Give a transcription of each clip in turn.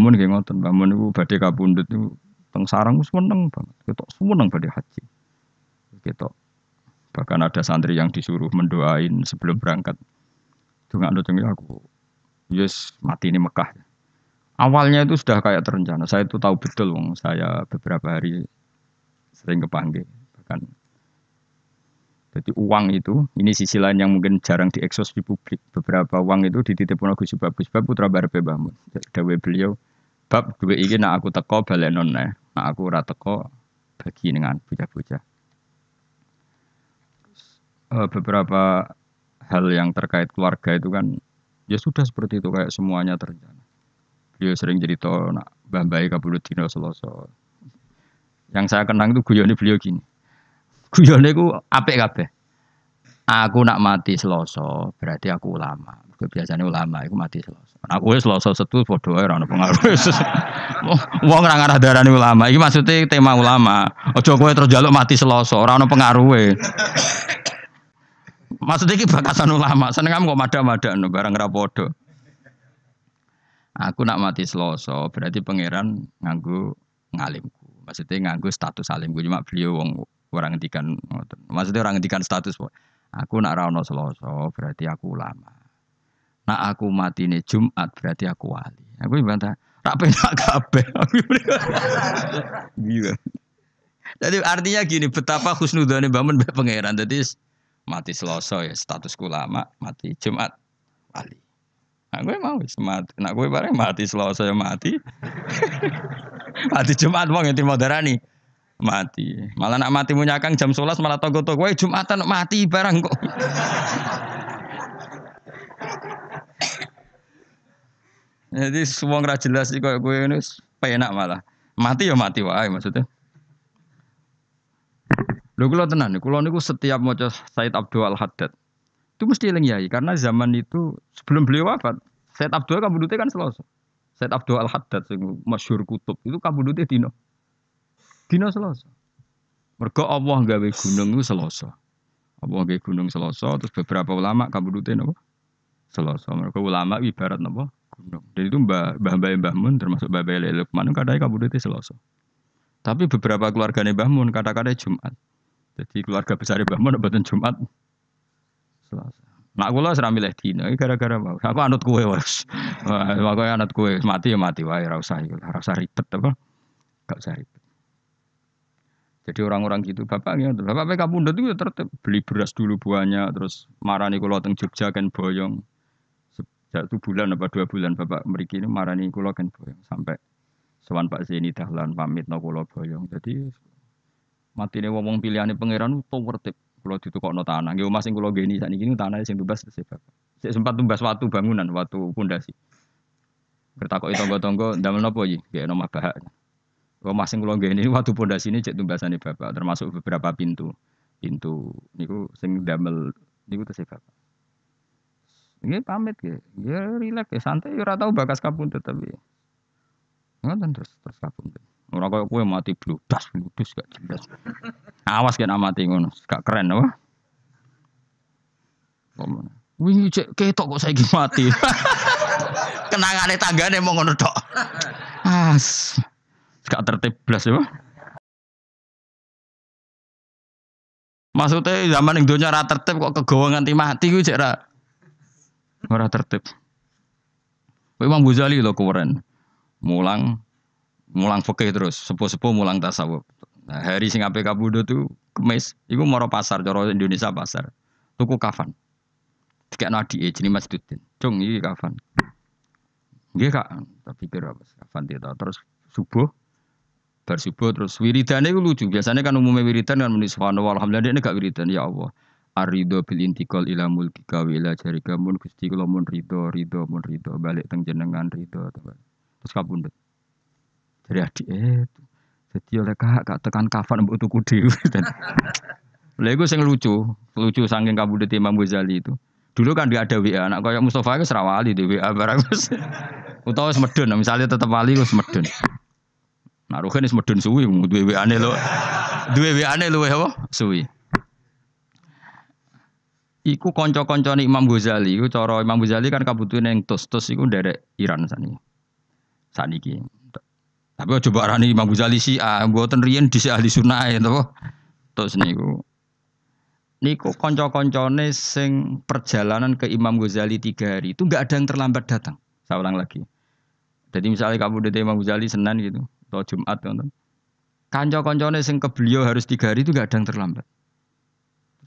Mun nggih ngoten. Mbah Mun niku badhe kapundhut niku teng sarang seneng banget. Ketok seneng badhe haji. Ketok bahkan ada santri yang disuruh mendoain sebelum berangkat. Dongakno teng aku. Yes, mati ini Mekah. Awalnya itu sudah kayak terencana. Saya itu tahu betul, wong saya beberapa hari sering kepanggil. Bahkan jadi uang itu, ini sisi lain yang mungkin jarang dieksos di publik. Beberapa uang itu dititipkan Gus Bab Gus putra Barbe Bahmun. Dawe beliau, bab dua ini nak aku teko balenon nah, nak aku ora teko bagi dengan bocah-bocah. Uh, beberapa hal yang terkait keluarga itu kan ya sudah seperti itu kayak semuanya terencana. Beliau sering cerita nak bambai kabulut dino selosor. Yang saya kenang itu guyone beliau gini Guyone ku apik kabeh. Aku nak mati Selasa, berarti aku ulama. Biasanya ulama itu mati Selasa. Aku wis Selasa setu padha ora ono pengaruh. Wong ora ngarah darani ulama. Iki maksudnya tema ulama. Aja kowe terus jaluk mati Selasa, ora ono. Maksudnya iki bakasan ulama. Seneng kamu kok mada-mada barang ra padha. Aku nak mati Selasa, berarti pangeran nganggo ngalimku. Maksudnya nganggo status alimku cuma beliau wong orang ngendikan maksudnya orang ngendikan status aku nak rano seloso berarti aku ulama nak aku mati nih Jumat berarti aku wali aku bantah tak penak kabeh iya jadi artinya gini betapa khusnudane bangun pangeran jadi mati seloso ya status ulama mati Jumat wali Nah, gue mau mati. Nah, gue bareng mati seloso ya mati. mati Jumat wong yang darani mati. Malah nak mati munyakang jam 11 malah togo-togo, "Woi, Jumatan mati barang kok." Jadi semua nggak jelas sih kok gue ini penak malah. Mati ya mati wae maksudnya. Lho kula tenan, kula niku setiap maca Said Abdul Al Haddad itu mesti eling yai karena zaman itu sebelum beliau wafat, Said Abdul kabudute kan selasa. Said Abdul Al Haddad sing masyhur kutub itu kabudute dino. Dina Selasa. Mergo Allah gawe gunung itu Selasa. Allah gawe gunung Selasa terus beberapa ulama kabudute napa? Selasa. Mergo ulama ibarat napa? Gunung. Dan itu Mbah Mbah Mbah Mbah Mun termasuk Mbah Mbah Lukman kadang kabudute Selasa. Tapi beberapa keluarga Mbah Mun kata-kata Jumat. Jadi keluarga besar Mbah Mun mboten Jumat. Selasa. Nak kula ora milih dina gara-gara mau. Aku anut kowe wis. Pokoke anut kowe mati ya mati wae ora usah ora usah ribet apa. Gak usah ribet. Jadi orang-orang gitu, bapak gitu, bapak PK Pundut itu ya tertib beli beras dulu buahnya, terus marani kulo teng Jogja kan boyong. Sejak itu bulan apa dua bulan bapak meriki ini marani kulo kan boyong sampai sowan Pak Zeni dahlan pamit no kulo boyong. Jadi mati nih ngomong pilihannya pangeran itu tertib. Kulo no tanah, gue masing kulo geni saat ini tanah sing tumbas terus bapak. Saya sempat tumbas waktu bangunan, waktu pondasi. Bertakok itu tonggo-tonggo, ndamel nopo iki? Kayak nomah bahak. Kalau masing kulo ini waktu pondasi ini cek tumbasane bapak, termasuk beberapa pintu. Pintu niku sing damel niku tesih bapak. Ini pamit ya, ya rileks ya santai. Ya tahu bakas kapun tapi ngoten terus terus kapun. Ora koyo kowe mati bludas bludas gak jelas. Awas kena mati ngono, gak keren apa? Wingi cek ketok kok saiki mati. Kenangane tanggane mau ngono tok. As. Gak tertib belas ya. Maksudnya zaman yang dunia rata tertib kok kegawa nganti mati gue cek. Ora tertib. Imam Ghazali lo keren. Mulang mulang fikih terus, sepuh-sepuh mulang tasawuf. Nah, hari sing ape kabudo tuh kemis, iku moro pasar cara Indonesia pasar. Tuku kafan. Tiga nadi eh jadi Masjidin. Cung iki kafan. Nggih Kak, tapi kira apa kafan dia terus subuh bar subuh terus wiridane itu lucu. Biasanya kan umumnya wiridan kan muni subhanallah alhamdulillah ini gak wiridan ya Allah. Arido bil intikal ila mulki wa ila jarika mun Gusti kula mun rido rido mun rido balik teng jenengan rido terus kapundhut. Dari adik eh jadi oleh kak kak tekan kafan mbok tuku dhewe. Lha iku sing lucu, lucu saking kabudut Imam Ghazali itu. Dulu kan dia ada WA, anak kayak Mustafa itu serawali di WA barang. Utawa semedun, misalnya tetap wali itu semedun. Nah, Ruhin wis medun suwi duwe WA-ne lho. Duwe WA-ne luwe apa? Suwi. Iku kanca-kancane Imam Ghazali, iku cara Imam Ghazali kan kabutuhan yang tos-tos iku nderek Iran sani. Saniki. Tapi coba arani Imam Ghazali sih, ah, rian di ahli sunnah ya, toh. Terus niku, niku konco-koncone sing perjalanan ke Imam Ghazali tiga hari itu nggak ada yang terlambat datang. Saya ulang lagi. Jadi misalnya kamu dari Imam Ghazali Senin gitu, atau Jumat, teman Kanco-koncone sing ke beliau harus tiga hari itu nggak ada yang terlambat.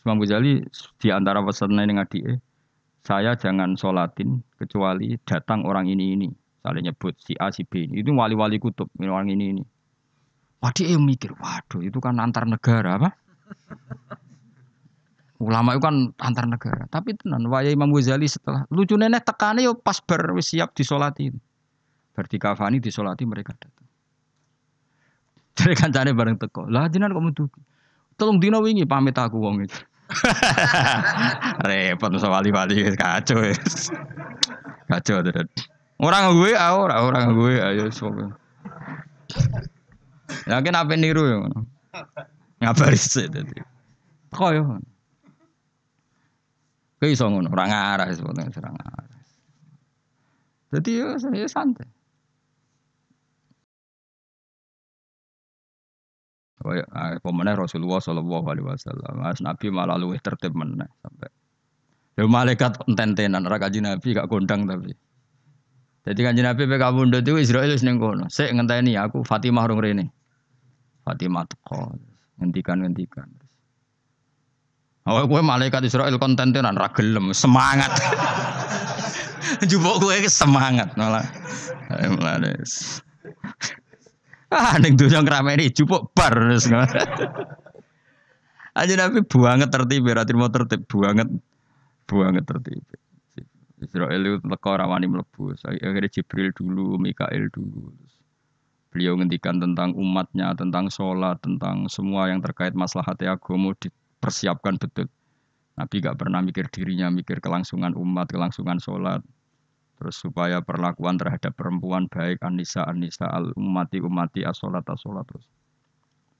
Imam Ghazali di antara pesannya dengan dia, saya jangan sholatin kecuali datang orang ini ini. Saling nyebut si A si B itu wali-wali kutub orang ini ini. Waduh yang mikir waduh itu kan antar negara apa? Ulama itu kan antar negara. Tapi tenan waya Imam Ghazali setelah lucu nenek tekannya yo pas ber siap disolati. Berarti kafani disolati mereka datang. Dari kancane bareng teko. Lah jinan kamu tuh tolong dino wingi pamit aku wong itu repot masa wali-wali kacau kacau terus Orang gue, ah, orang gue, ayo sok. Yakin apa niru ya? Ngabari sih tadi. Kok ya? Kayak iso ngono, ora ngarah sebetulnya serang ngarah. Jadi ya santai. Pemenang Rasulullah Shallallahu Alaihi Wasallam, Mas Nabi malah luwih tertib meneh sampai. Ya malaikat enten-tenan, ora Nabi gak gondang tapi. Jadi kan Nabi PK Bunda itu Israel wis ning kono. Sik ngenteni aku Fatimah rong rene. Fatimah teko. Ngentikan-ngentikan. Oh, gue malaikat Israel konten-tenan ra gelem, semangat. Jupuk gue semangat malah. Malah. Ah, ning dunya ngrameni jupuk bar wis. Aja Nabi buanget tertib, ra mau tertib buanget. Buanget tertib. Israel itu teko rawani mlebu. Akhirnya Jibril dulu, Mikael dulu. Beliau ngendikan tentang umatnya, tentang sholat, tentang semua yang terkait masalah hati agama dipersiapkan betul. Nabi gak pernah mikir dirinya, mikir kelangsungan umat, kelangsungan sholat. Terus supaya perlakuan terhadap perempuan baik anisa anisa al umati umati asolat asolat terus.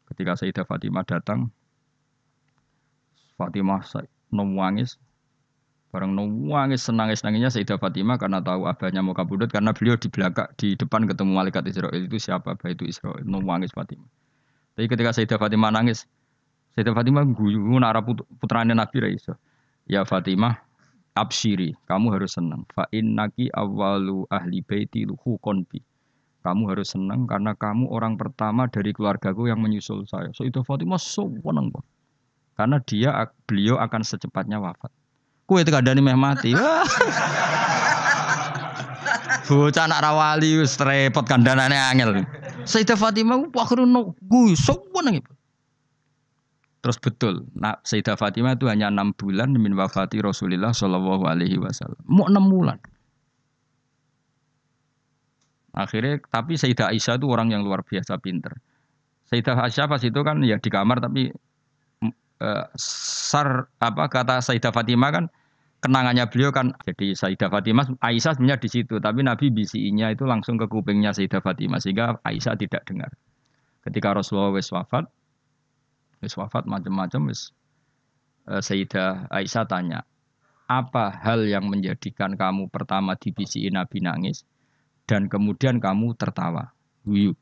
Ketika Sayyidah Fatimah datang, Fatimah nangis, Barang nangis senangis nangisnya Sayyidah Fatimah karena tahu abahnya mau kabudut karena beliau di belakang di depan ketemu malaikat Israel itu siapa abah itu Israel nangis Fatimah. Tapi ketika Sayyidah Fatimah nangis, Sayyidah Fatimah guyu nara putranya Nabi Raisa. Ya Fatimah, absyiri, kamu harus senang. Fa innaki awalu ahli baiti konbi. Kamu harus senang karena kamu orang pertama dari keluargaku yang menyusul saya. Sayyidah Fatimah so senang Karena dia beliau akan secepatnya wafat. Kue itu kadang meh mati. Bocah anak rawali wis repot kandhanane angel. Sayyidah Fatimah akhirnya no gue sowan Terus betul, nah, Sayyidah Fatimah itu hanya enam bulan min wafati Rasulullah Shallallahu Alaihi Wasallam. Mau enam bulan. Akhirnya, tapi Sayyidah Aisyah itu orang yang luar biasa pinter. Sayyidah Aisyah pas itu kan ya di kamar tapi uh, sar apa kata Sayyidah Fatimah kan kenangannya beliau kan jadi Sayyidah Fatimah Aisyah sebenarnya di situ tapi Nabi bisinya itu langsung ke kupingnya Sayyidah Fatimah sehingga Aisyah tidak dengar. Ketika Rasulullah wafat wis wafat macam-macam wis uh, Sayyidah Aisyah tanya apa hal yang menjadikan kamu pertama dibisi Nabi nangis dan kemudian kamu tertawa guyu.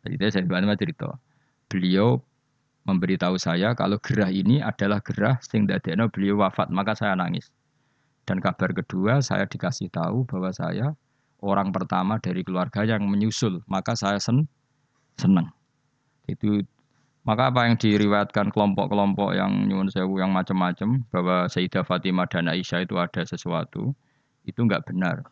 Jadi saya cerita beliau memberitahu saya kalau gerah ini adalah gerah sing dadekno beliau wafat, maka saya nangis. Dan kabar kedua saya dikasih tahu bahwa saya orang pertama dari keluarga yang menyusul, maka saya sen senang. Itu maka apa yang diriwayatkan kelompok-kelompok yang nyuwun sewu yang macam-macam bahwa Sayyidah Fatimah dan Aisyah itu ada sesuatu, itu enggak benar.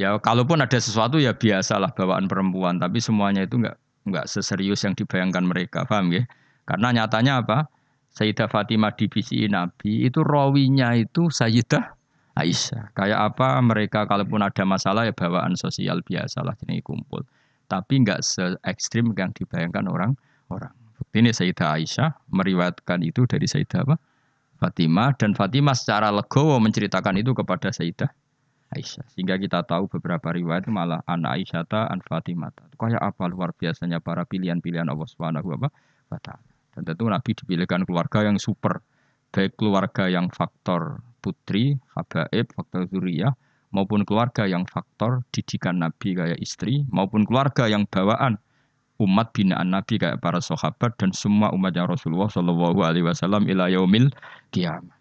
Ya kalaupun ada sesuatu ya biasalah bawaan perempuan, tapi semuanya itu enggak enggak seserius yang dibayangkan mereka, paham ya? Karena nyatanya apa? Sayyidah Fatimah divisi Nabi itu rawinya itu Sayyidah Aisyah. Kayak apa mereka kalaupun ada masalah ya bawaan sosial biasa lah ini kumpul. Tapi nggak se ekstrim yang dibayangkan orang-orang. Ini Sayyidah Aisyah meriwayatkan itu dari Sayyidah apa? Fatimah dan Fatimah secara legowo menceritakan itu kepada Sayyidah Aisyah. Sehingga kita tahu beberapa riwayat malah anak Aisyah an Fatimah. Kayak apa luar biasanya para pilihan-pilihan Allah Subhanahu wa taala. Dan tentu Nabi dipilihkan keluarga yang super. Baik keluarga yang faktor putri, habaib, faktor zuriyah, maupun keluarga yang faktor didikan Nabi kayak istri, maupun keluarga yang bawaan umat binaan Nabi kayak para sahabat dan semua umatnya Rasulullah Shallallahu Alaihi Wasallam ila yaumil kiamat.